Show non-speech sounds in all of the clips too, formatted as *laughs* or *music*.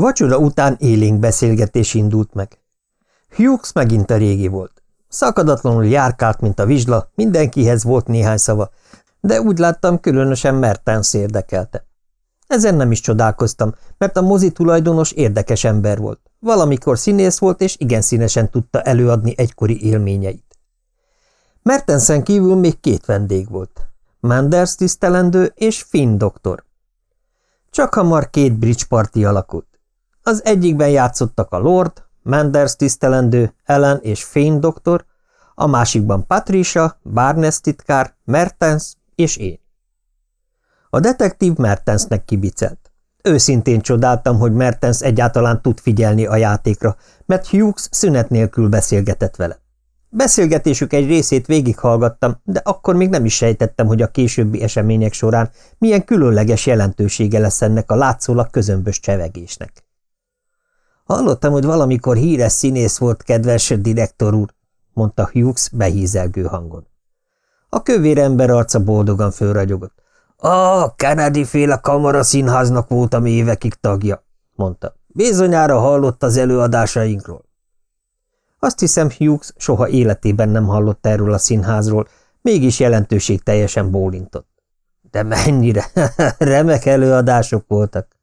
Vacsora után élénk beszélgetés indult meg. Hughes megint a régi volt. Szakadatlanul járkált, mint a vizsla, mindenkihez volt néhány szava, de úgy láttam, különösen Mertens érdekelte. Ezen nem is csodálkoztam, mert a mozi tulajdonos érdekes ember volt. Valamikor színész volt, és igen színesen tudta előadni egykori élményeit. Mertensen kívül még két vendég volt. Manders tisztelendő és Finn doktor. Csak hamar két bridge party alakult. Az egyikben játszottak a Lord, Manders tisztelendő, Ellen és Finn doktor, a másikban Patricia, Barnes titkár, Mertens és én. A detektív Mertensnek kibicelt. Őszintén csodáltam, hogy Mertens egyáltalán tud figyelni a játékra, mert Hughes szünet nélkül beszélgetett vele. Beszélgetésük egy részét végighallgattam, de akkor még nem is sejtettem, hogy a későbbi események során milyen különleges jelentősége lesz ennek a látszólag közömbös csevegésnek. Hallottam, hogy valamikor híres színész volt, kedves direktor úr, mondta Hughes behízelgő hangon. A kövér ember arca boldogan fölragyogott. A Kennedy féle kamara színháznak voltam évekig tagja, mondta. Bizonyára hallott az előadásainkról. Azt hiszem, Hughes soha életében nem hallott erről a színházról, mégis jelentőség teljesen bólintott. De mennyire *laughs* remek előadások voltak.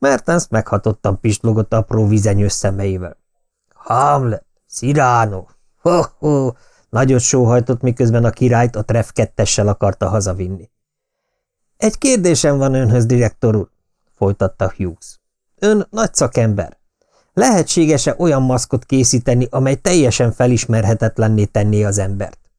Mertens meghatottan pislogott apró vizenyős szemeivel. Hamlet, Cyrano, ho-ho, nagyot sóhajtott, miközben a királyt a treff kettessel akarta hazavinni. Egy kérdésem van önhöz, direktor úr, folytatta Hughes. Ön nagy szakember. Lehetséges-e olyan maszkot készíteni, amely teljesen felismerhetetlenné tenné az embert?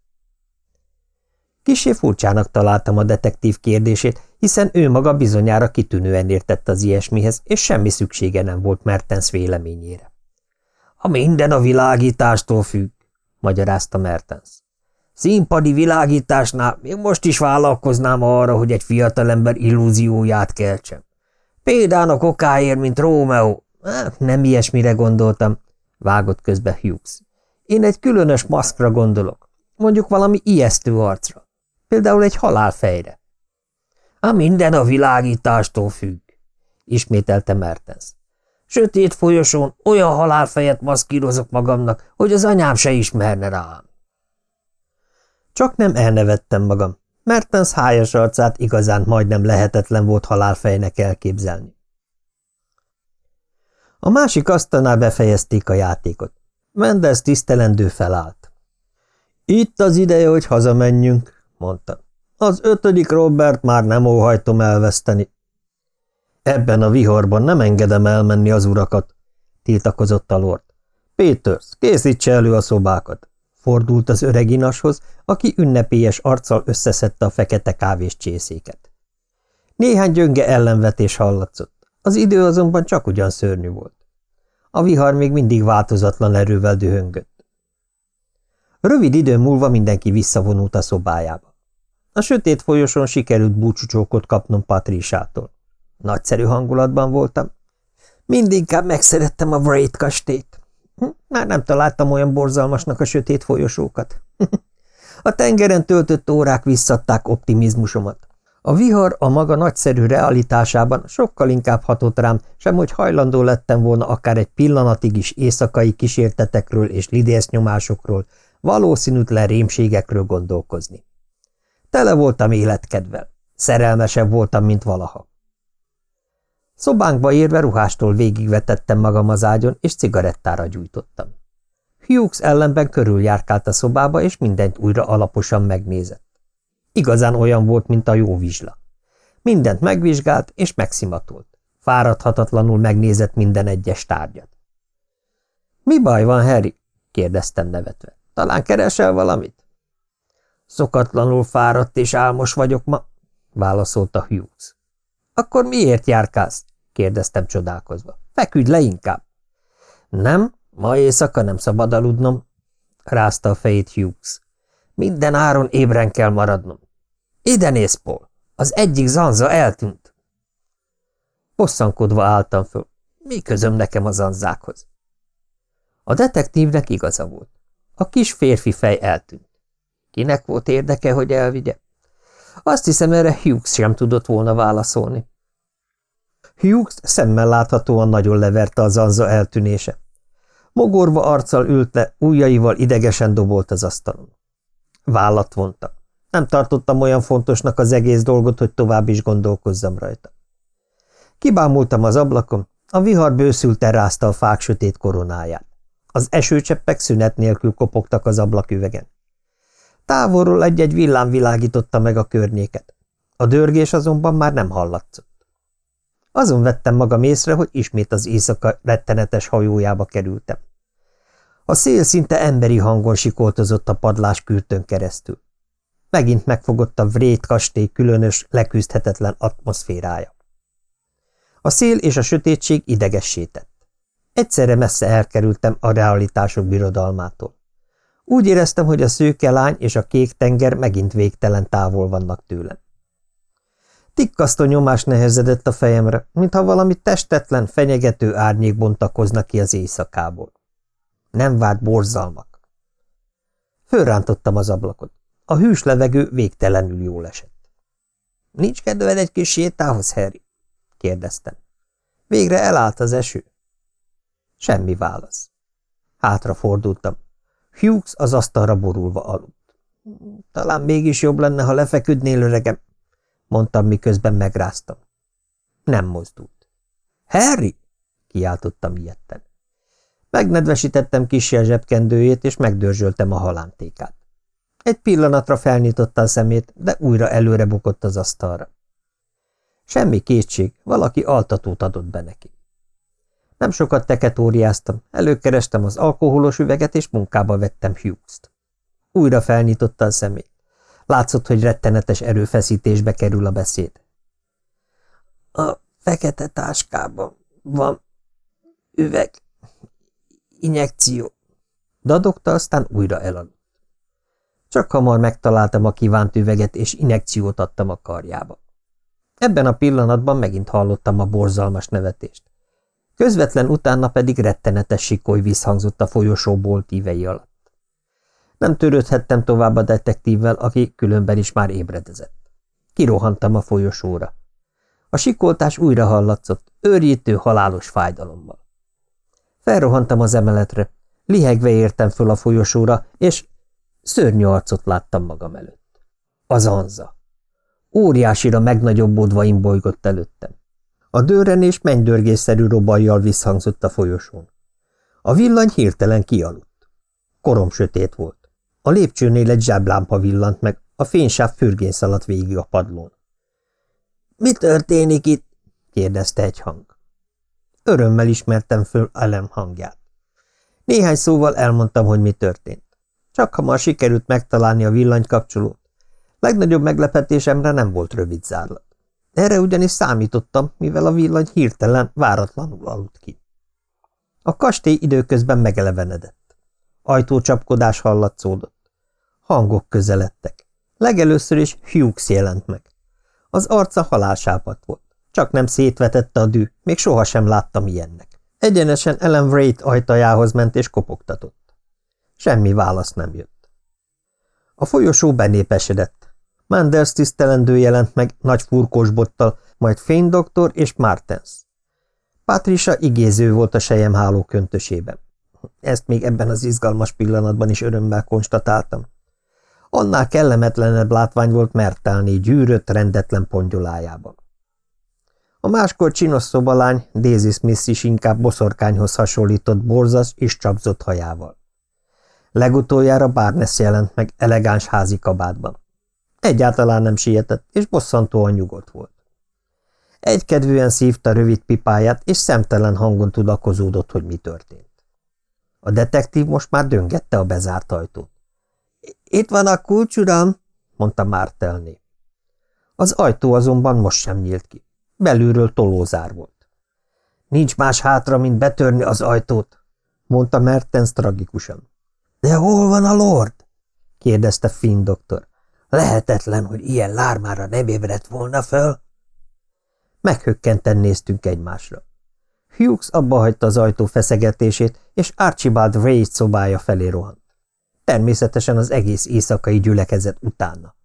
Kisé furcsának találtam a detektív kérdését, hiszen ő maga bizonyára kitűnően értett az ilyesmihez, és semmi szüksége nem volt Mertens véleményére. A minden a világítástól függ, magyarázta Mertens. Színpadi világításnál még most is vállalkoznám arra, hogy egy fiatalember illúzióját keltsem. Példának okáért, mint Rómeó. Hát, nem ilyesmire gondoltam, vágott közbe Hughes. Én egy különös maszkra gondolok, mondjuk valami ijesztő arcra, például egy halálfejre. A minden a világítástól függ, ismételte Mertens. Sötét folyosón olyan halálfejet maszkírozok magamnak, hogy az anyám se ismerne rám. Csak nem elnevettem magam. Mertens hájas arcát igazán majdnem lehetetlen volt halálfejnek elképzelni. A másik asztalnál befejezték a játékot. Mendez tisztelendő felállt. Itt az ideje, hogy hazamenjünk, mondta. Az ötödik Robert már nem óhajtom elveszteni. Ebben a viharban nem engedem elmenni az urakat, tiltakozott a lord. Peters, készítse elő a szobákat. Fordult az öreg inashoz, aki ünnepélyes arccal összeszedte a fekete kávés csészéket. Néhány gyönge ellenvetés hallatszott, az idő azonban csak ugyan szörnyű volt. A vihar még mindig változatlan erővel dühöngött. Rövid idő múlva mindenki visszavonult a szobájába. A sötét folyosón sikerült búcsúcsókot kapnom Patrísától. Nagyszerű hangulatban voltam. Mindinkább megszerettem a Wraith kastélyt. Hm, már nem találtam olyan borzalmasnak a sötét folyosókat. *laughs* A tengeren töltött órák visszadták optimizmusomat. A vihar a maga nagyszerű realitásában sokkal inkább hatott rám, sem hogy hajlandó lettem volna akár egy pillanatig is éjszakai kísértetekről és lidésznyomásokról, valószínűtlen rémségekről gondolkozni. Tele voltam életkedvel, szerelmesebb voltam, mint valaha. Szobánkba érve ruhástól végigvetettem magam az ágyon, és cigarettára gyújtottam. Hughes ellenben körüljárkált a szobába, és mindent újra alaposan megnézett. Igazán olyan volt, mint a jó vizsla. Mindent megvizsgált, és megszimatolt. Fáradhatatlanul megnézett minden egyes tárgyat. – Mi baj van, Harry? – kérdeztem nevetve. – Talán keresel valamit? – Szokatlanul fáradt és álmos vagyok ma – válaszolta Hughes. – Akkor miért járkálsz? kérdeztem csodálkozva. Feküdj le inkább. Nem, ma éjszaka nem szabad aludnom, rázta a fejét Hughes. Minden áron ébren kell maradnom. Ide néz, Paul, az egyik zanza eltűnt. Bosszankodva álltam föl. Mi közöm nekem a zanzákhoz? A detektívnek igaza volt. A kis férfi fej eltűnt. Kinek volt érdeke, hogy elvigye? Azt hiszem, erre Hughes sem tudott volna válaszolni. Hughes szemmel láthatóan nagyon leverte az anza eltűnése. Mogorva arccal ült le, ujjaival idegesen dobolt az asztalon. Vállat vonta. Nem tartottam olyan fontosnak az egész dolgot, hogy tovább is gondolkozzam rajta. Kibámultam az ablakon, a vihar bőszült rázta a fák sötét koronáját. Az esőcseppek szünet nélkül kopogtak az ablaküvegen. Távolról egy-egy villám világította meg a környéket. A dörgés azonban már nem hallatszott. Azon vettem magam észre, hogy ismét az éjszaka rettenetes hajójába kerültem. A szél szinte emberi hangon sikoltozott a padlás kürtön keresztül. Megint megfogott a Vrét kastély különös, leküzdhetetlen atmoszférája. A szél és a sötétség idegessé tett. Egyszerre messze elkerültem a realitások birodalmától. Úgy éreztem, hogy a szőke lány és a kék tenger megint végtelen távol vannak tőlem. Tikkasztó nyomás nehezedett a fejemre, mintha valami testetlen, fenyegető árnyék bontakozna ki az éjszakából. Nem várt borzalmak. Fölrántottam az ablakot. A hűs levegő végtelenül jól esett. – Nincs kedved egy kis sétához, Harry? – kérdeztem. Végre elállt az eső. Semmi válasz. Hátra fordultam. Hughes az asztalra borulva aludt. Talán mégis jobb lenne, ha lefeküdnél, öregem, mondtam, miközben megráztam. Nem mozdult. Harry! kiáltottam ilyetten. Megnedvesítettem kisi a zsebkendőjét, és megdörzsöltem a halántékát. Egy pillanatra felnyitotta a szemét, de újra előre bukott az asztalra. Semmi kétség, valaki altatót adott be neki. Nem sokat teketóriáztam, előkerestem az alkoholos üveget, és munkába vettem Hughes-t. Újra felnyitotta a szemét. Látszott, hogy rettenetes erőfeszítésbe kerül a beszéd. A fekete táskában van üveg, injekció. Dadogta, aztán újra elaludt. Csak hamar megtaláltam a kívánt üveget, és injekciót adtam a karjába. Ebben a pillanatban megint hallottam a borzalmas nevetést. Közvetlen utána pedig rettenetes sikoly visszhangzott a folyosó boltívei alatt. Nem törődhettem tovább a detektívvel, aki különben is már ébredezett. Kirohantam a folyosóra. A sikoltás újra hallatszott, őrjítő, halálos fájdalommal. Felrohantam az emeletre, lihegve értem föl a folyosóra, és szörnyű arcot láttam magam előtt. Az anza. Óriásira megnagyobbodva imbolygott előttem. A dőrenés mennydörgésszerű robajjal visszhangzott a folyosón. A villany hirtelen kialudt. Korom sötét volt. A lépcsőnél egy zsáblámpa villant meg, a fénysáv fürgén szaladt végig a padlón. – Mi történik itt? – kérdezte egy hang. Örömmel ismertem föl Ellen hangját. Néhány szóval elmondtam, hogy mi történt. Csak hamar sikerült megtalálni a villanykapcsolót. Legnagyobb meglepetésemre nem volt rövid zárlat. Erre ugyanis számítottam, mivel a villany hirtelen, váratlanul aludt ki. A kastély időközben megelevenedett. Ajtócsapkodás hallatszódott. Hangok közeledtek. Legelőször is Hughes jelent meg. Az arca halálsápat volt. Csak nem szétvetette a dű, még sohasem láttam ilyennek. Egyenesen Ellen Wright ajtajához ment és kopogtatott. Semmi válasz nem jött. A folyosó benépesedett. Manders tisztelendő jelent meg nagy furkósbottal, majd Fény doktor és Martens. Patricia igéző volt a háló köntösében. Ezt még ebben az izgalmas pillanatban is örömmel konstatáltam. Annál kellemetlenebb látvány volt mertelni gyűrött, rendetlen pongyolájában. A máskor csinos szobalány, Daisy Smith is inkább boszorkányhoz hasonlított borzas és csapzott hajával. Legutoljára Barnes jelent meg elegáns házi kabátban. Egyáltalán nem sietett, és bosszantóan nyugodt volt. Egykedvűen szívta rövid pipáját, és szemtelen hangon tudakozódott, hogy mi történt. A detektív most már döngette a bezárt ajtót. – Itt van a kulcs, uram! – mondta Mártelné. Az ajtó azonban most sem nyílt ki. Belülről tolózár volt. – Nincs más hátra, mint betörni az ajtót – mondta Mertens tragikusan. – De hol van a lord? – kérdezte Finn doktor. Lehetetlen, hogy ilyen lármára nem ébredt volna föl. Meghökkenten néztünk egymásra. Hughes abba hagyta az ajtó feszegetését, és Archibald Ray szobája felé rohant. Természetesen az egész éjszakai gyülekezet utána.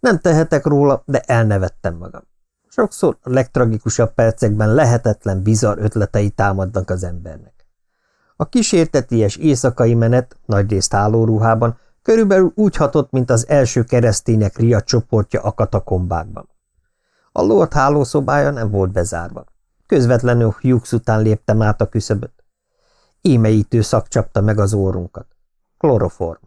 Nem tehetek róla, de elnevettem magam. Sokszor a legtragikusabb percekben lehetetlen, bizarr ötletei támadnak az embernek. A kísérteties éjszakai menet, nagyrészt hálóruhában, körülbelül úgy hatott, mint az első keresztények riad csoportja a katakombákban. A Lord hálószobája nem volt bezárva. Közvetlenül Hughes után léptem át a küszöböt. Émeítő szak csapta meg az órunkat. Kloroform.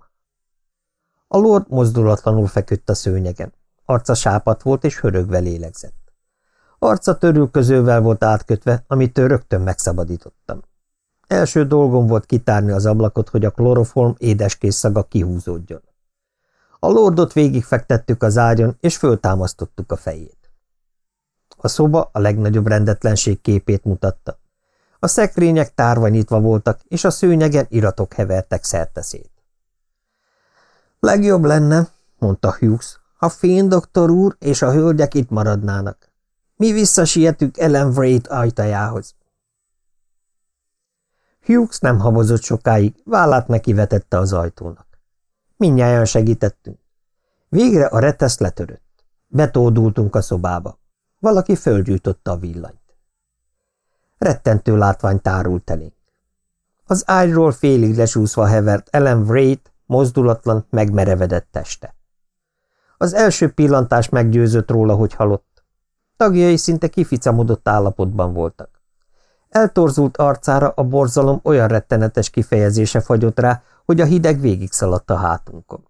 A Lord mozdulatlanul feküdt a szőnyegen. Arca sápat volt és hörögve lélegzett. Arca törülközővel volt átkötve, amitől rögtön megszabadítottam. Első dolgom volt kitárni az ablakot, hogy a kloroform édeskész szaga kihúzódjon. A lordot végigfektettük az ágyon, és föltámasztottuk a fejét. A szoba a legnagyobb rendetlenség képét mutatta. A szekrények tárva nyitva voltak, és a szőnyegen iratok hevertek szerteszét. Legjobb lenne, mondta Hughes, ha Fén doktor úr és a hölgyek itt maradnának. Mi visszasietünk Ellen Wright ajtajához. Hughes nem habozott sokáig, vállát neki vetette az ajtónak. Mindnyáján segítettünk. Végre a retesz letörött. Betódultunk a szobába. Valaki fölgyújtotta a villanyt. Rettentő látvány tárult elénk. Az ágyról félig lesúszva hevert Ellen Wright mozdulatlan, megmerevedett teste. Az első pillantás meggyőzött róla, hogy halott. Tagjai szinte kificamodott állapotban voltak. Eltorzult arcára a borzalom olyan rettenetes kifejezése fagyott rá, hogy a hideg végig szaladt a hátunkon.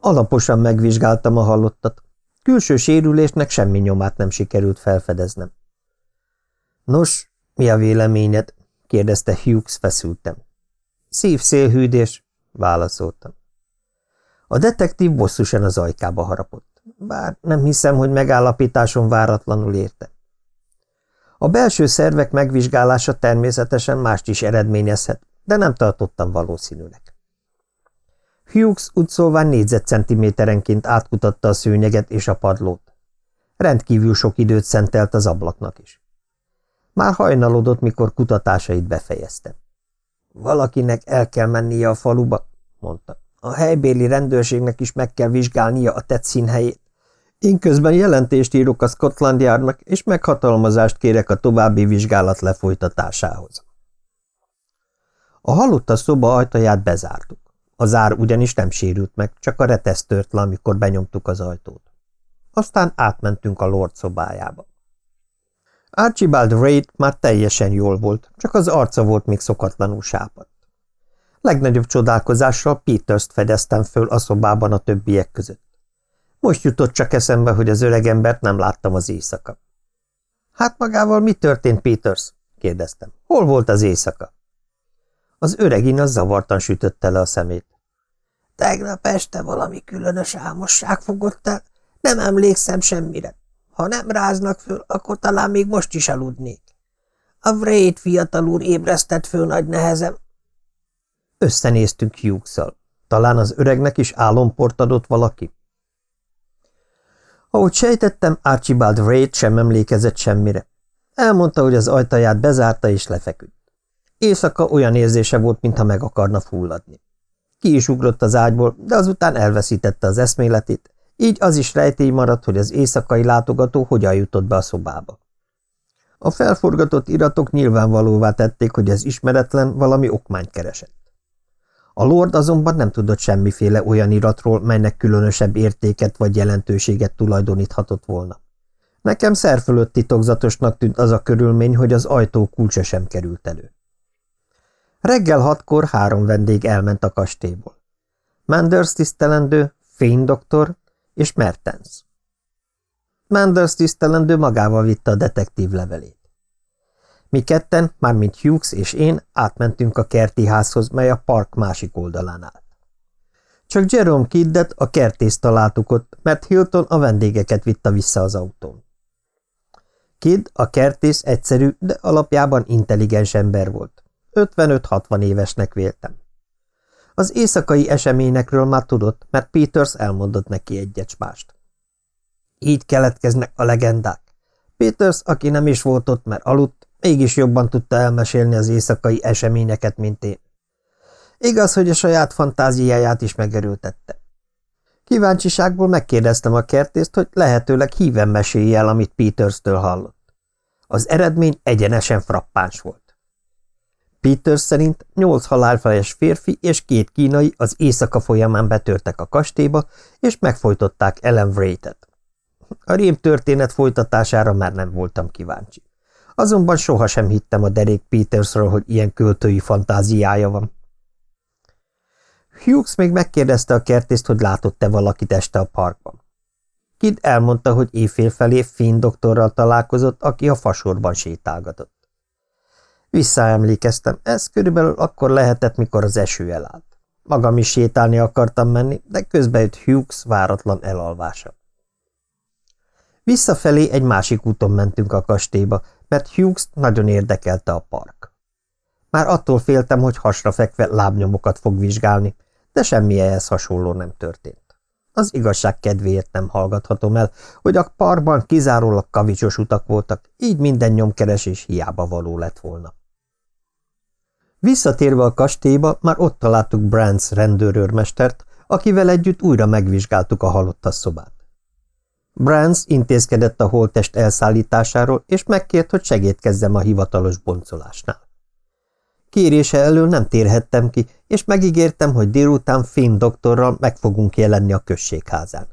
Alaposan megvizsgáltam a hallottat. Külső sérülésnek semmi nyomát nem sikerült felfedeznem. Nos, mi a véleményed? kérdezte Hughes feszültem. Szívszélhűdés, válaszoltam. A detektív bosszusan az ajkába harapott, bár nem hiszem, hogy megállapításon váratlanul érte. A belső szervek megvizsgálása természetesen mást is eredményezhet, de nem tartottam valószínűleg. Hughes úgy szólván négyzetcentiméterenként átkutatta a szőnyeget és a padlót. Rendkívül sok időt szentelt az ablaknak is. Már hajnalodott, mikor kutatásait befejezte. Valakinek el kell mennie a faluba, mondta. A helybéli rendőrségnek is meg kell vizsgálnia a tett színhelyét. Én közben jelentést írok a Scotland Yardnak, és meghatalmazást kérek a további vizsgálat lefolytatásához. A halott a szoba ajtaját bezártuk. A zár ugyanis nem sérült meg, csak a retesz tört le, amikor benyomtuk az ajtót. Aztán átmentünk a Lord szobájába. Archibald Reid már teljesen jól volt, csak az arca volt még szokatlanul sápadt. Legnagyobb csodálkozással Peters-t fedeztem föl a szobában a többiek között. Most jutott csak eszembe, hogy az öregembert nem láttam az éjszaka. Hát magával mi történt, Peters? kérdeztem. Hol volt az éjszaka? Az öregin az zavartan sütötte le a szemét. Tegnap este valami különös álmosság fogott el, nem emlékszem semmire. Ha nem ráznak föl, akkor talán még most is aludnék. A Vrét fiatal úr ébresztett föl nagy nehezem. Összenéztünk hughes -szal. Talán az öregnek is álomport adott valaki? Ahogy sejtettem, Archibald Wright sem emlékezett semmire. Elmondta, hogy az ajtaját bezárta és lefeküdt. Éjszaka olyan érzése volt, mintha meg akarna fulladni. Ki is ugrott az ágyból, de azután elveszítette az eszméletét, így az is rejtély maradt, hogy az éjszakai látogató hogyan jutott be a szobába. A felforgatott iratok nyilvánvalóvá tették, hogy az ismeretlen valami okmányt keresett. A lord azonban nem tudott semmiféle olyan iratról, melynek különösebb értéket vagy jelentőséget tulajdoníthatott volna. Nekem szerfölött titokzatosnak tűnt az a körülmény, hogy az ajtó kulcsa sem került elő. Reggel hatkor három vendég elment a kastélyból. Manders tisztelendő, Fény doktor és Mertens. Manders tisztelendő magával vitte a detektív levelét. Mi ketten, mármint Hughes és én, átmentünk a kerti házhoz, mely a park másik oldalán állt. Csak Jerome Kiddet, a kertészt találtuk ott, mert Hilton a vendégeket vitte vissza az autón. Kidd, a kertész egyszerű, de alapjában intelligens ember volt. 55-60 évesnek véltem. Az éjszakai eseményekről már tudott, mert Peters elmondott neki egy mást. Így keletkeznek a legendák. Peters, aki nem is volt ott, mert aludt, mégis jobban tudta elmesélni az éjszakai eseményeket, mint én. Igaz, hogy a saját fantáziáját is megerőltette. Kíváncsiságból megkérdeztem a kertészt, hogy lehetőleg híven mesélje el, amit Peters-től hallott. Az eredmény egyenesen frappáns volt. Peters szerint nyolc halálfejes férfi és két kínai az éjszaka folyamán betörtek a kastélyba, és megfojtották Ellen Wright-et. A rém történet folytatására már nem voltam kíváncsi. Azonban sohasem hittem a derék Petersről, hogy ilyen költői fantáziája van. Hughes még megkérdezte a kertészt, hogy látott-e valakit este a parkban. Kid elmondta, hogy éjfél felé Finn doktorral találkozott, aki a fasorban sétálgatott. Visszaemlékeztem, ez körülbelül akkor lehetett, mikor az eső elállt. Magam is sétálni akartam menni, de közben jött Hughes váratlan elalvása. Visszafelé egy másik úton mentünk a kastélyba, mert Hughes nagyon érdekelte a park. Már attól féltem, hogy hasra fekve lábnyomokat fog vizsgálni, de semmi ehhez hasonló nem történt. Az igazság kedvéért nem hallgathatom el, hogy a parkban kizárólag kavicsos utak voltak, így minden nyomkeresés hiába való lett volna. Visszatérve a kastélyba, már ott találtuk Brands rendőrőrmestert, akivel együtt újra megvizsgáltuk a halottas szobát. Brands intézkedett a holtest elszállításáról, és megkért, hogy segítkezzem a hivatalos boncolásnál. Kérése elől nem térhettem ki, és megígértem, hogy délután Finn doktorral meg fogunk jelenni a községházán.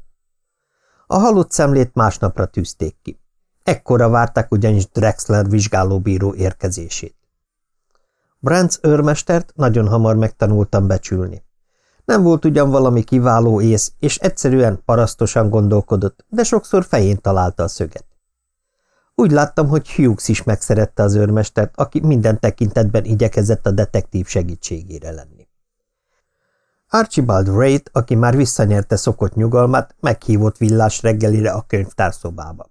A halott szemlét másnapra tűzték ki. Ekkora várták ugyanis Drexler vizsgálóbíró érkezését. Brands őrmestert nagyon hamar megtanultam becsülni. Nem volt ugyan valami kiváló ész, és egyszerűen parasztosan gondolkodott, de sokszor fején találta a szöget. Úgy láttam, hogy Hughes is megszerette az őrmestert, aki minden tekintetben igyekezett a detektív segítségére lenni. Archibald Wright, aki már visszanyerte szokott nyugalmát, meghívott villás reggelire a könyvtárszobába.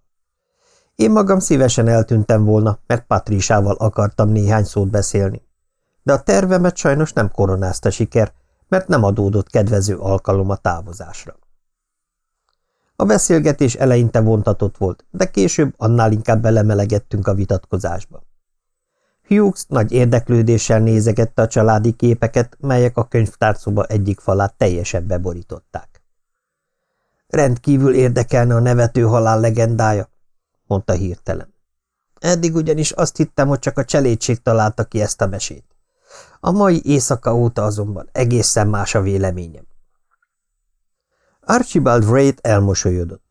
Én magam szívesen eltűntem volna, mert Patrísával akartam néhány szót beszélni. De a tervemet sajnos nem koronázta siker, mert nem adódott kedvező alkalom a távozásra. A beszélgetés eleinte vontatott volt, de később annál inkább belemelegettünk a vitatkozásba. Hughes nagy érdeklődéssel nézegette a családi képeket, melyek a könyvtárcoba egyik falát teljesen beborították. Rendkívül érdekelne a nevető halál legendája, mondta hirtelen. Eddig ugyanis azt hittem, hogy csak a cselédség találta ki ezt a mesét. A mai éjszaka óta azonban egészen más a véleményem. Archibald Wright elmosolyodott.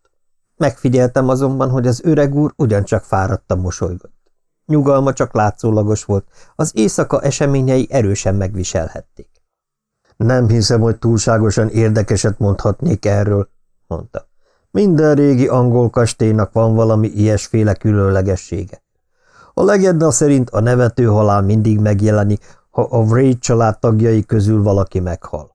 Megfigyeltem azonban, hogy az öreg úr ugyancsak fáradtan mosolygott. Nyugalma csak látszólagos volt, az éjszaka eseményei erősen megviselhették. Nem hiszem, hogy túlságosan érdekeset mondhatnék erről, mondta. Minden régi angol kastélynak van valami ilyesféle különlegessége. A legenda szerint a nevető halál mindig megjelenik, ha a Wraith család tagjai közül valaki meghal.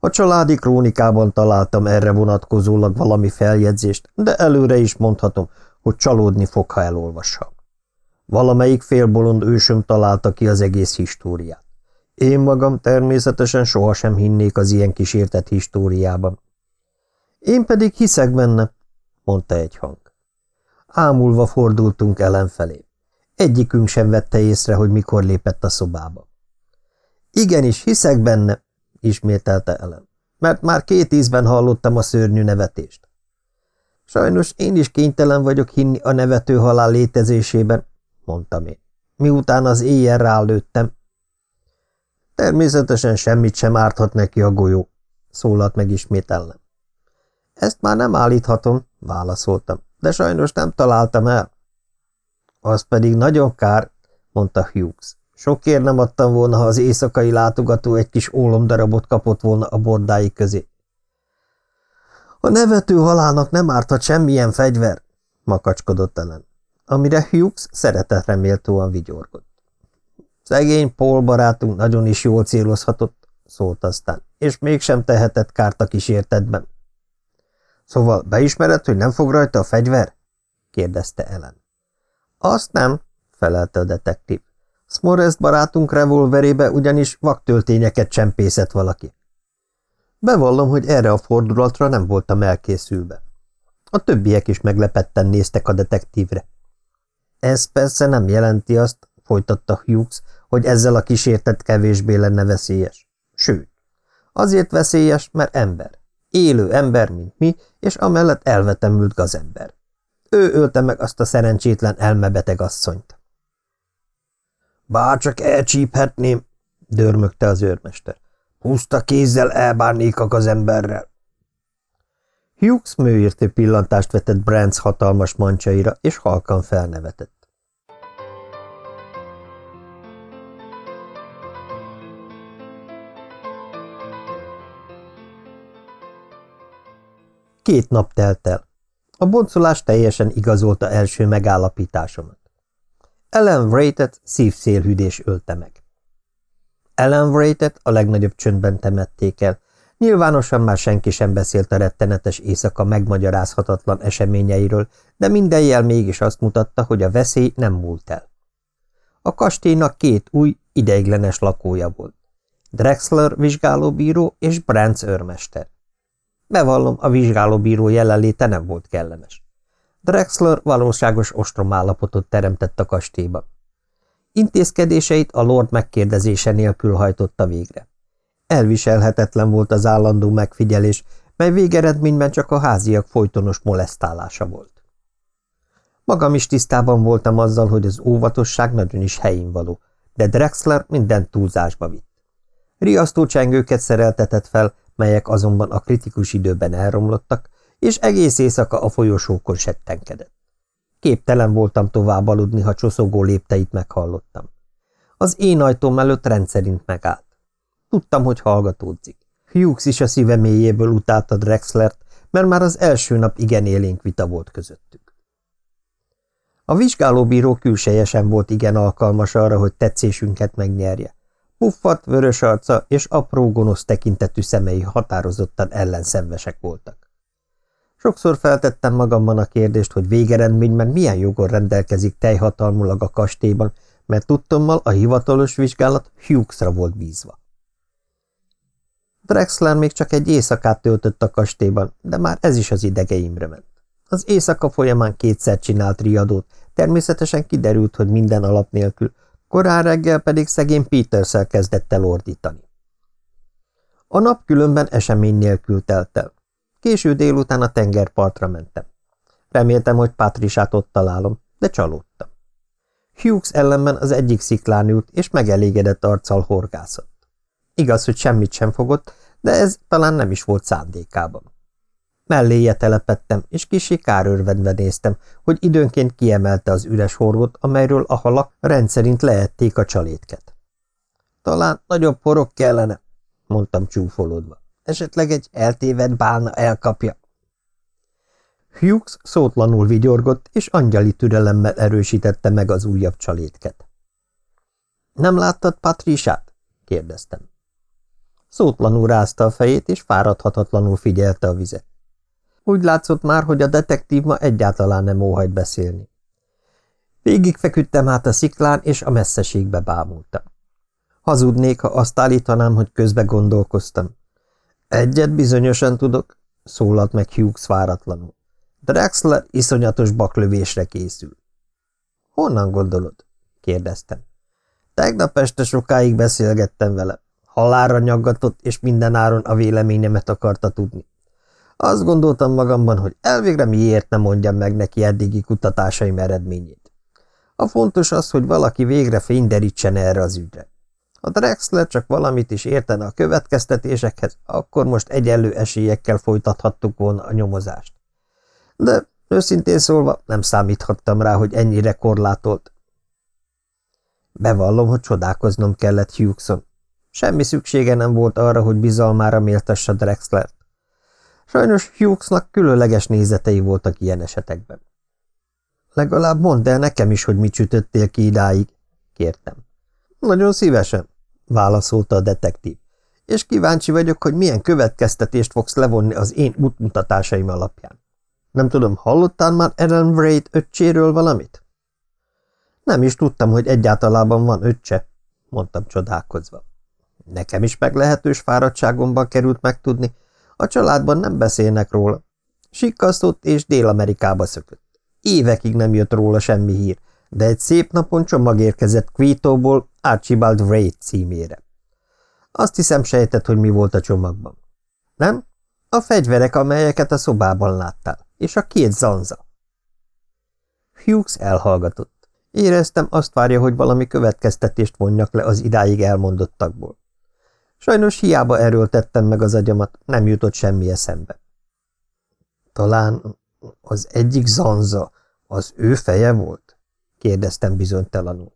A családi krónikában találtam erre vonatkozólag valami feljegyzést, de előre is mondhatom, hogy csalódni fog, ha elolvassam. Valamelyik félbolond ősöm találta ki az egész históriát. Én magam természetesen sohasem hinnék az ilyen kísértett históriában. Én pedig hiszek benne, mondta egy hang. Ámulva fordultunk ellen felé. Egyikünk sem vette észre, hogy mikor lépett a szobába. Igenis, hiszek benne, ismételte Ellen, mert már két ízben hallottam a szörnyű nevetést. Sajnos én is kénytelen vagyok hinni a nevető halál létezésében, mondtam én, miután az éjjel rálőttem. Természetesen semmit sem árthat neki a golyó, szólalt meg ismét Ellen. Ezt már nem állíthatom, válaszoltam, de sajnos nem találtam el. Az pedig nagyon kár, mondta Hughes. Sokért nem adtam volna, ha az éjszakai látogató egy kis ólomdarabot kapott volna a bordái közé. A nevető halálnak nem árthat semmilyen fegyver, makacskodott ellen, amire Hughes szeretetre méltóan vigyorgott. Szegény Paul barátunk nagyon is jól célozhatott, szólt aztán, és mégsem tehetett kárt a kísértetben. Szóval beismered, hogy nem fog rajta a fegyver? kérdezte Ellen. Azt nem, felelte a detektív. Smorest barátunk revolverébe ugyanis vaktöltényeket csempészett valaki. Bevallom, hogy erre a fordulatra nem voltam elkészülve. A többiek is meglepetten néztek a detektívre. Ez persze nem jelenti azt, folytatta Hughes, hogy ezzel a kísértet kevésbé lenne veszélyes. Sőt, azért veszélyes, mert ember. Élő ember, mint mi, és amellett elvetemült gazember. Ő ölte meg azt a szerencsétlen elmebeteg asszonyt. Bárcsak elcsíphetném, dörmögte az őrmester. Puszta kézzel elbárnék a gazemberrel. Hughes műértő pillantást vetett Brands hatalmas mancsaira, és halkan felnevetett. Két nap telt el. A boncolás teljesen igazolta első megállapításomat. Ellen Wrightet szívszélhűdés ölte meg. Ellen Wrightet a legnagyobb csöndben temették el, Nyilvánosan már senki sem beszélt a rettenetes éjszaka megmagyarázhatatlan eseményeiről, de minden jel mégis azt mutatta, hogy a veszély nem múlt el. A kastélynak két új, ideiglenes lakója volt. Drexler vizsgálóbíró és Brands őrmester. Bevallom, a vizsgálóbíró jelenléte nem volt kellemes. Drexler valóságos ostromállapotot teremtett a kastélyban. Intézkedéseit a lord megkérdezése nélkül hajtotta végre. Elviselhetetlen volt az állandó megfigyelés, mely végeredményben csak a háziak folytonos molesztálása volt. Magam is tisztában voltam azzal, hogy az óvatosság nagyon is helyén való, de Drexler minden túlzásba vitt. Riasztó csengőket szereltetett fel, melyek azonban a kritikus időben elromlottak, és egész éjszaka a folyosókon settenkedett. Képtelen voltam tovább aludni, ha csoszogó lépteit meghallottam. Az én ajtóm előtt rendszerint megállt. Tudtam, hogy hallgatódzik. Hughes is a szíve mélyéből utálta Drexlert, mert már az első nap igen élénk vita volt közöttük. A vizsgálóbíró külsejesen volt igen alkalmas arra, hogy tetszésünket megnyerje. Puffat, vörös arca és apró gonosz tekintetű szemei határozottan ellenszenvesek voltak. Sokszor feltettem magamban a kérdést, hogy végeredményben milyen jogon rendelkezik teljhatalmulag a kastélyban, mert tudtommal a hivatalos vizsgálat Hughesra volt bízva. Drexler még csak egy éjszakát töltött a kastélyban, de már ez is az idegeimre ment. Az éjszaka folyamán kétszer csinált riadót, természetesen kiderült, hogy minden alap nélkül, korán reggel pedig szegény Peterszel kezdett el ordítani. A nap különben esemény nélkül telt el. Késő délután a tengerpartra mentem. Reméltem, hogy Patrisát ott találom, de csalódtam. Hughes ellenben az egyik sziklán ült, és megelégedett arccal horgászott. Igaz, hogy semmit sem fogott, de ez talán nem is volt szándékában. Melléje telepettem, és kicsi kárőrvedve néztem, hogy időnként kiemelte az üres horgot, amelyről a halak rendszerint leették a csalétket. Talán nagyobb horog kellene, mondtam csúfolódva. Esetleg egy eltévedt bálna elkapja. Hughes szótlanul vigyorgott, és angyali türelemmel erősítette meg az újabb csalétket. Nem láttad Patrisát? kérdeztem. Szótlanul rázta a fejét, és fáradhatatlanul figyelte a vizet. Úgy látszott már, hogy a detektív ma egyáltalán nem óhajt beszélni. Végig feküdtem át a sziklán, és a messzeségbe bámultam. Hazudnék, ha azt állítanám, hogy közbe gondolkoztam. Egyet bizonyosan tudok, szólalt meg Hughes váratlanul. Drexler iszonyatos baklövésre készül. Honnan gondolod? kérdeztem. Tegnap este sokáig beszélgettem vele. Halára nyaggatott, és mindenáron a véleményemet akarta tudni. Azt gondoltam magamban, hogy elvégre miért nem mondjam meg neki eddigi kutatásaim eredményét. A fontos az, hogy valaki végre fényderítsen erre az ügyre. Ha Drexler csak valamit is értene a következtetésekhez, akkor most egyenlő esélyekkel folytathattuk volna a nyomozást. De őszintén szólva nem számíthattam rá, hogy ennyire korlátolt. Bevallom, hogy csodálkoznom kellett Hugheson. Semmi szüksége nem volt arra, hogy bizalmára méltassa Drexlert. Sajnos Hughesnak különleges nézetei voltak ilyen esetekben. Legalább mondd el nekem is, hogy mit sütöttél ki idáig, kértem. Nagyon szívesen, válaszolta a detektív, és kíváncsi vagyok, hogy milyen következtetést fogsz levonni az én útmutatásaim alapján. Nem tudom, hallottál már Ellen Wright öccséről valamit? Nem is tudtam, hogy egyáltalában van öccse, mondtam csodálkozva. Nekem is meglehetős fáradtságomban került megtudni, a családban nem beszélnek róla. Sikkasztott és Dél-Amerikába szökött. Évekig nem jött róla semmi hír, de egy szép napon csomag érkezett Quito-ból Archibald Wright címére. Azt hiszem sejtett, hogy mi volt a csomagban. Nem? A fegyverek, amelyeket a szobában láttál, és a két zanza. Hughes elhallgatott. Éreztem, azt várja, hogy valami következtetést vonjak le az idáig elmondottakból. Sajnos hiába erőltettem meg az agyamat, nem jutott semmi eszembe. Talán az egyik zanza az ő feje volt? Kérdeztem bizonytalanul.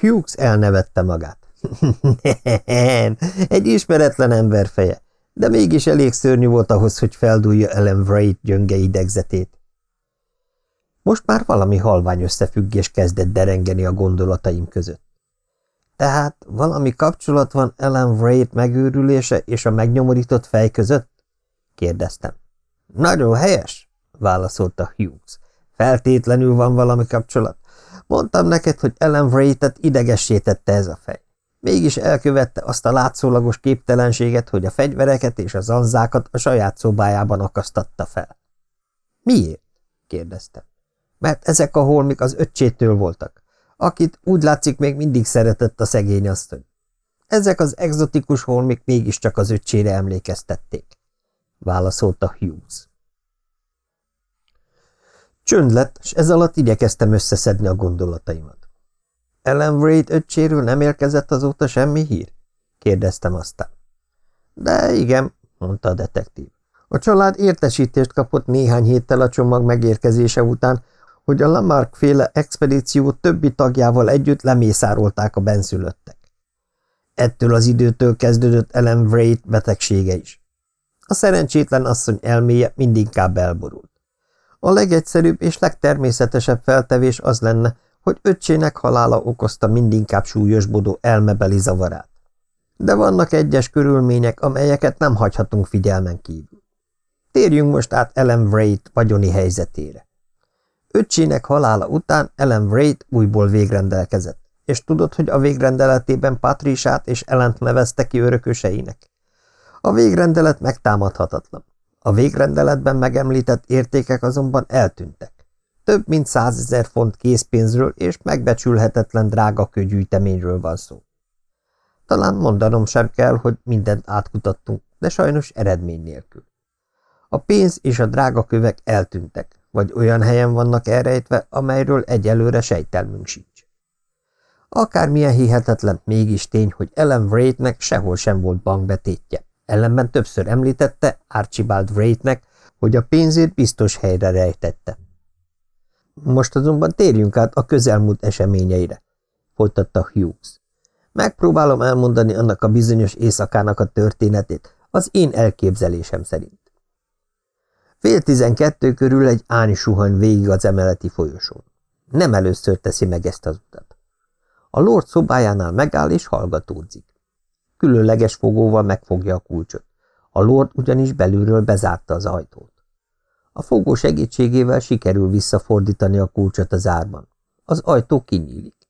Hughes elnevette magát. *laughs* Nem, egy ismeretlen ember feje, de mégis elég szörnyű volt ahhoz, hogy feldúlja Ellen Wright gyönge idegzetét. Most már valami halvány összefüggés kezdett derengeni a gondolataim között. Tehát valami kapcsolat van Ellen Wright megőrülése és a megnyomorított fej között? kérdeztem. Nagyon helyes, válaszolta Hughes. Feltétlenül van valami kapcsolat. Mondtam neked, hogy Ellen Wright-et idegessé ez a fej. Mégis elkövette azt a látszólagos képtelenséget, hogy a fegyvereket és a zanzákat a saját szobájában akasztatta fel. Miért? kérdeztem. Mert ezek a holmik az öccsétől voltak, akit úgy látszik még mindig szeretett a szegény asszony. Ezek az egzotikus holmik mégiscsak az öccsére emlékeztették, válaszolta Hughes. Csönd lett, és ez alatt igyekeztem összeszedni a gondolataimat. Ellen Wright öccséről nem érkezett azóta semmi hír? kérdeztem aztán. De igen, mondta a detektív. A család értesítést kapott néhány héttel a csomag megérkezése után, hogy a Lamarck féle expedíció többi tagjával együtt lemészárolták a benszülöttek. Ettől az időtől kezdődött Ellen Wright betegsége is. A szerencsétlen asszony elméje mindinkább elborult. A legegyszerűbb és legtermészetesebb feltevés az lenne, hogy öccsének halála okozta mindinkább súlyosbodó elmebeli zavarát. De vannak egyes körülmények, amelyeket nem hagyhatunk figyelmen kívül. Térjünk most át Ellen Wright vagyoni helyzetére. Öccsének halála után Ellen Wright újból végrendelkezett, és tudod, hogy a végrendeletében Patrisát és Ellent nevezte ki örököseinek. A végrendelet megtámadhatatlan. A végrendeletben megemlített értékek azonban eltűntek. Több mint százezer font készpénzről és megbecsülhetetlen drága kögyűjteményről van szó. Talán mondanom sem kell, hogy mindent átkutattunk, de sajnos eredmény nélkül. A pénz és a drága kövek eltűntek, vagy olyan helyen vannak elrejtve, amelyről egyelőre sejtelmünk sincs. Akármilyen hihetetlen, mégis tény, hogy Ellen Wraithnek sehol sem volt bankbetétje. Ellenben többször említette Archibald Wraithnek, hogy a pénzét biztos helyre rejtette. Most azonban térjünk át a közelmúlt eseményeire, folytatta Hughes. Megpróbálom elmondani annak a bizonyos éjszakának a történetét, az én elképzelésem szerint. Fél tizenkettő körül egy ány suhany végig az emeleti folyosón. Nem először teszi meg ezt az utat. A lord szobájánál megáll és hallgatódzik. Különleges fogóval megfogja a kulcsot. A lord ugyanis belülről bezárta az ajtót. A fogó segítségével sikerül visszafordítani a kulcsot az árban. Az ajtó kinyílik.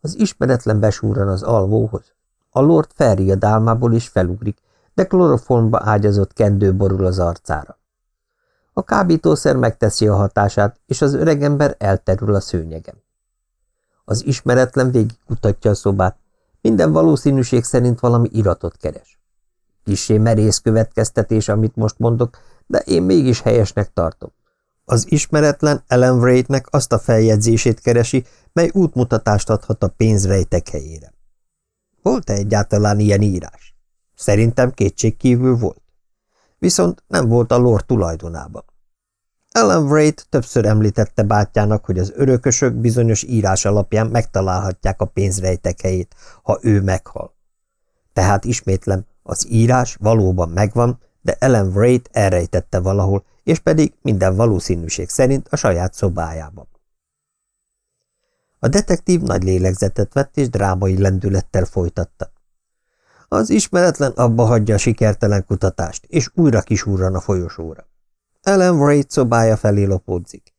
Az ismeretlen besúran az alvóhoz. A lord felriad álmából is felugrik, de kloroformba ágyazott kendő borul az arcára. A kábítószer megteszi a hatását, és az öregember elterül a szőnyegem. Az ismeretlen végigkutatja a szobát, minden valószínűség szerint valami iratot keres. Kissé merész következtetés, amit most mondok, de én mégis helyesnek tartom. Az ismeretlen Ellen Wraithnek azt a feljegyzését keresi, mely útmutatást adhat a pénzrejtek helyére. Volt-e egyáltalán ilyen írás? Szerintem kétségkívül volt. Viszont nem volt a lord tulajdonában. Ellen Wright többször említette bátyjának, hogy az örökösök bizonyos írás alapján megtalálhatják a pénzrejtek helyét, ha ő meghal. Tehát ismétlem, az írás valóban megvan, de Ellen Wright elrejtette valahol, és pedig minden valószínűség szerint a saját szobájában. A detektív nagy lélegzetet vett, és drámai lendülettel folytatta. Az ismeretlen abba hagyja a sikertelen kutatást, és újra kisúrran a folyosóra. Ellen Wright szobája felé lopódzik.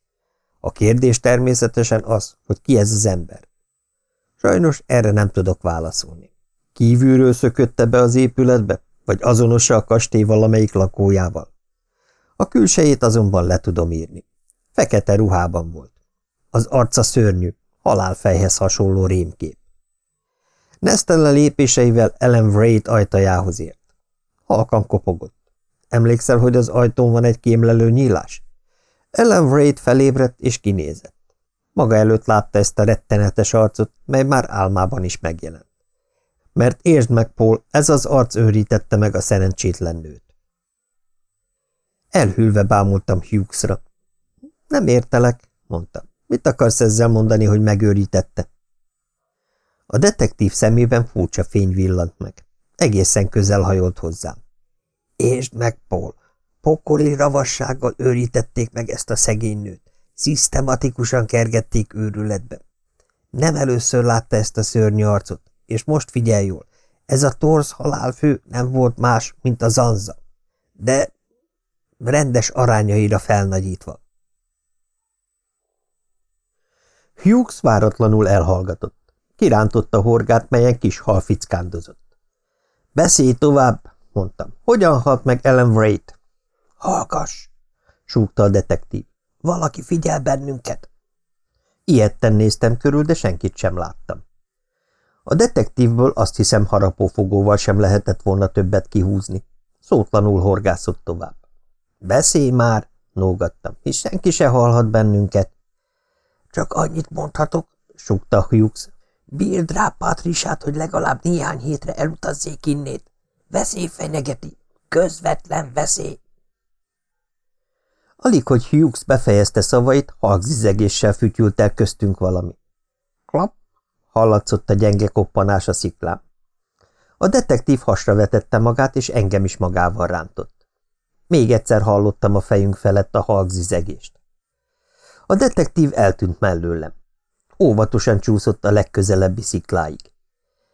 A kérdés természetesen az, hogy ki ez az ember. Sajnos erre nem tudok válaszolni. Kívülről szökötte be az épületbe, vagy azonosa a kastély valamelyik lakójával? A külsejét azonban le tudom írni. Fekete ruhában volt. Az arca szörnyű, halálfejhez hasonló rémkép. Nestelle lépéseivel Ellen Wright ajtajához ért. Halkan kopogott. Emlékszel, hogy az ajtón van egy kémlelő nyílás? Ellen Wright felébredt és kinézett. Maga előtt látta ezt a rettenetes arcot, mely már álmában is megjelent. Mert értsd meg, Paul, ez az arc őrítette meg a szerencsétlen nőt. Elhűlve bámultam Hughesra. Nem értelek, mondtam. Mit akarsz ezzel mondani, hogy megőrítette? A detektív szemében furcsa fény villant meg. Egészen közel hajolt hozzám. Értsd meg, Paul, pokoli ravassággal őrítették meg ezt a szegény nőt. Szisztematikusan kergették őrületbe. Nem először látta ezt a szörnyű arcot, és most figyelj jól, ez a torz halálfő nem volt más, mint a zanza. De rendes arányaira felnagyítva. Hughes váratlanul elhallgatott. Kirántotta horgát, melyen kis hal fickándozott. Beszélj tovább, mondtam. Hogyan halt meg Ellen Wright? Hallgass, súgta a detektív. Valaki figyel bennünket. Ilyetten néztem körül, de senkit sem láttam. A detektívből azt hiszem harapófogóval sem lehetett volna többet kihúzni. Szótlanul horgászott tovább. Beszélj már, nógattam, és senki se hallhat bennünket. Csak annyit mondhatok, sukta Hughes. Bírd rá Patrisát, hogy legalább néhány hétre elutazzék innét. Veszély fenyegeti. Közvetlen veszély. Alig, hogy Hughes befejezte szavait, halkzizegéssel fütyült el köztünk valami. Klap, hallatszott a gyenge koppanás a sziklán. A detektív hasra vetette magát, és engem is magával rántott. Még egyszer hallottam a fejünk felett a halkzizegést. A detektív eltűnt mellőlem. Óvatosan csúszott a legközelebbi szikláig.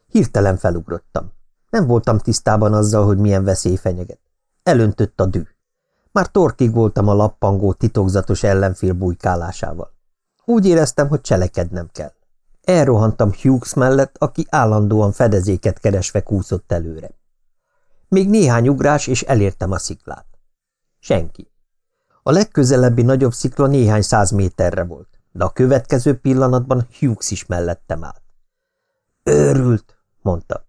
Hirtelen felugrottam. Nem voltam tisztában azzal, hogy milyen veszély fenyeget. Elöntött a dű. Már torkig voltam a lappangó titokzatos ellenfél bujkálásával. Úgy éreztem, hogy cselekednem kell. Elrohantam Hughes mellett, aki állandóan fedezéket keresve kúszott előre. Még néhány ugrás, és elértem a sziklát. Senki. A legközelebbi nagyobb szikla néhány száz méterre volt, de a következő pillanatban Hughes is mellettem állt. Őrült, mondta.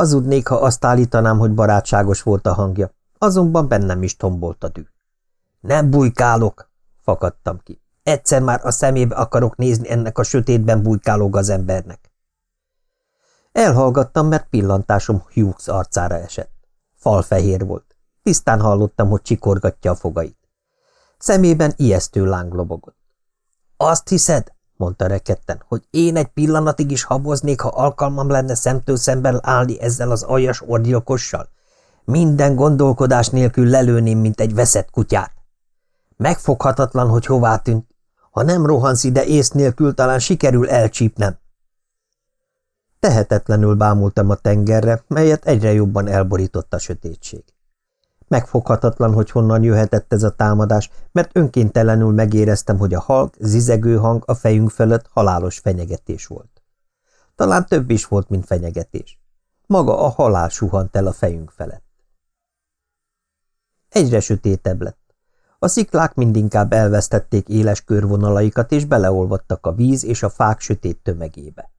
Hazudnék, ha azt állítanám, hogy barátságos volt a hangja, azonban bennem is tombolt a dű. Nem bujkálok, fakadtam ki. Egyszer már a szemébe akarok nézni ennek a sötétben bujkáló az embernek. Elhallgattam, mert pillantásom Hughes arcára esett. Falfehér volt. Tisztán hallottam, hogy csikorgatja a fogait. Szemében ijesztő láng lobogott. Azt hiszed, mondta reketten, hogy én egy pillanatig is haboznék, ha alkalmam lenne szemtől szemben állni ezzel az aljas orgyilkossal? Minden gondolkodás nélkül lelőném, mint egy veszett kutyát. Megfoghatatlan, hogy hová tűnt. Ha nem rohansz ide ész nélkül, talán sikerül elcsípnem. Tehetetlenül bámultam a tengerre, melyet egyre jobban elborított a sötétség. Megfoghatatlan, hogy honnan jöhetett ez a támadás, mert önkéntelenül megéreztem, hogy a halk, zizegő hang a fejünk fölött halálos fenyegetés volt. Talán több is volt, mint fenyegetés. Maga a halál suhant el a fejünk felett. Egyre sötétebb lett. A sziklák mindinkább elvesztették éles körvonalaikat, és beleolvadtak a víz és a fák sötét tömegébe.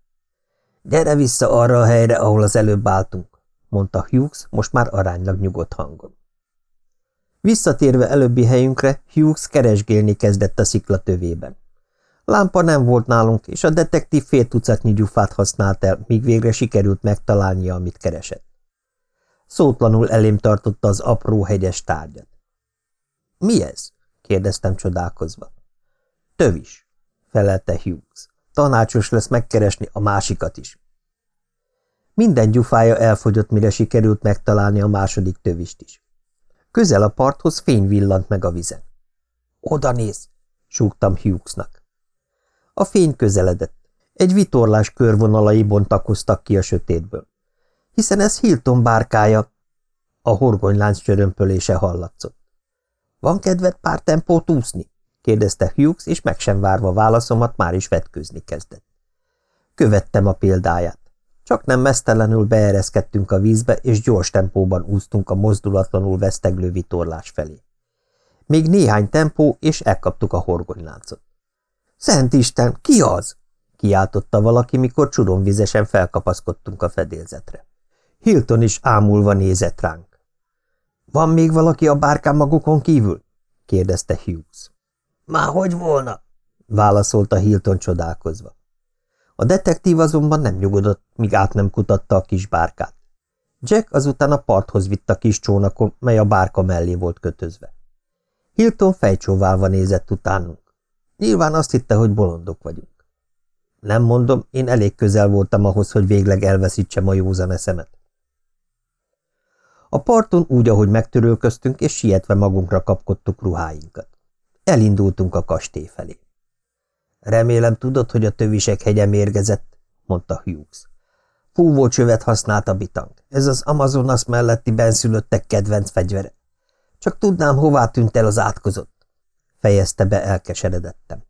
– Gyere vissza arra a helyre, ahol az előbb álltunk – mondta Hughes, most már aránylag nyugodt hangon. Visszatérve előbbi helyünkre, Hughes keresgélni kezdett a szikla tövében. Lámpa nem volt nálunk, és a detektív fél tucatnyi gyufát használt el, míg végre sikerült megtalálnia, amit keresett. Szótlanul elém tartotta az apró hegyes tárgyat. – Mi ez? – kérdeztem csodálkozva. – Tövis – felelte Hughes. Tanácsos lesz megkeresni a másikat is. Minden gyufája elfogyott, mire sikerült megtalálni a második tövist is. Közel a parthoz fény villant meg a vizen. – Oda néz! – súgtam Hughesnak. A fény közeledett. Egy vitorlás körvonalai bontakoztak ki a sötétből. Hiszen ez Hilton bárkája. A horgonylánc csörömpölése hallatszott. – Van kedved pár tempót úszni? kérdezte Hughes, és meg sem várva válaszomat már is vetkőzni kezdett. Követtem a példáját. Csak nem mesztelenül beereszkedtünk a vízbe, és gyors tempóban úsztunk a mozdulatlanul veszteglő vitorlás felé. Még néhány tempó, és elkaptuk a horgonyláncot. – Szent Isten, ki az? – kiáltotta valaki, mikor csuromvizesen felkapaszkodtunk a fedélzetre. Hilton is ámulva nézett ránk. – Van még valaki a bárkán magukon kívül? – kérdezte Hughes. – Már hogy volna? – válaszolta Hilton csodálkozva. A detektív azonban nem nyugodott, míg át nem kutatta a kis bárkát. Jack azután a parthoz vitt a kis csónakon, mely a bárka mellé volt kötözve. Hilton fejcsóválva nézett utánunk. Nyilván azt hitte, hogy bolondok vagyunk. Nem mondom, én elég közel voltam ahhoz, hogy végleg elveszítsem a józan eszemet. A parton úgy, ahogy megtörölköztünk, és sietve magunkra kapkodtuk ruháinkat. Elindultunk a kastély felé. Remélem tudod, hogy a tövisek hegye mérgezett, mondta Hughes. Fúvócsövet használt a bitang. Ez az Amazonas melletti benszülöttek kedvenc fegyvere. Csak tudnám, hová tűnt el az átkozott. Fejezte be elkeseredettem.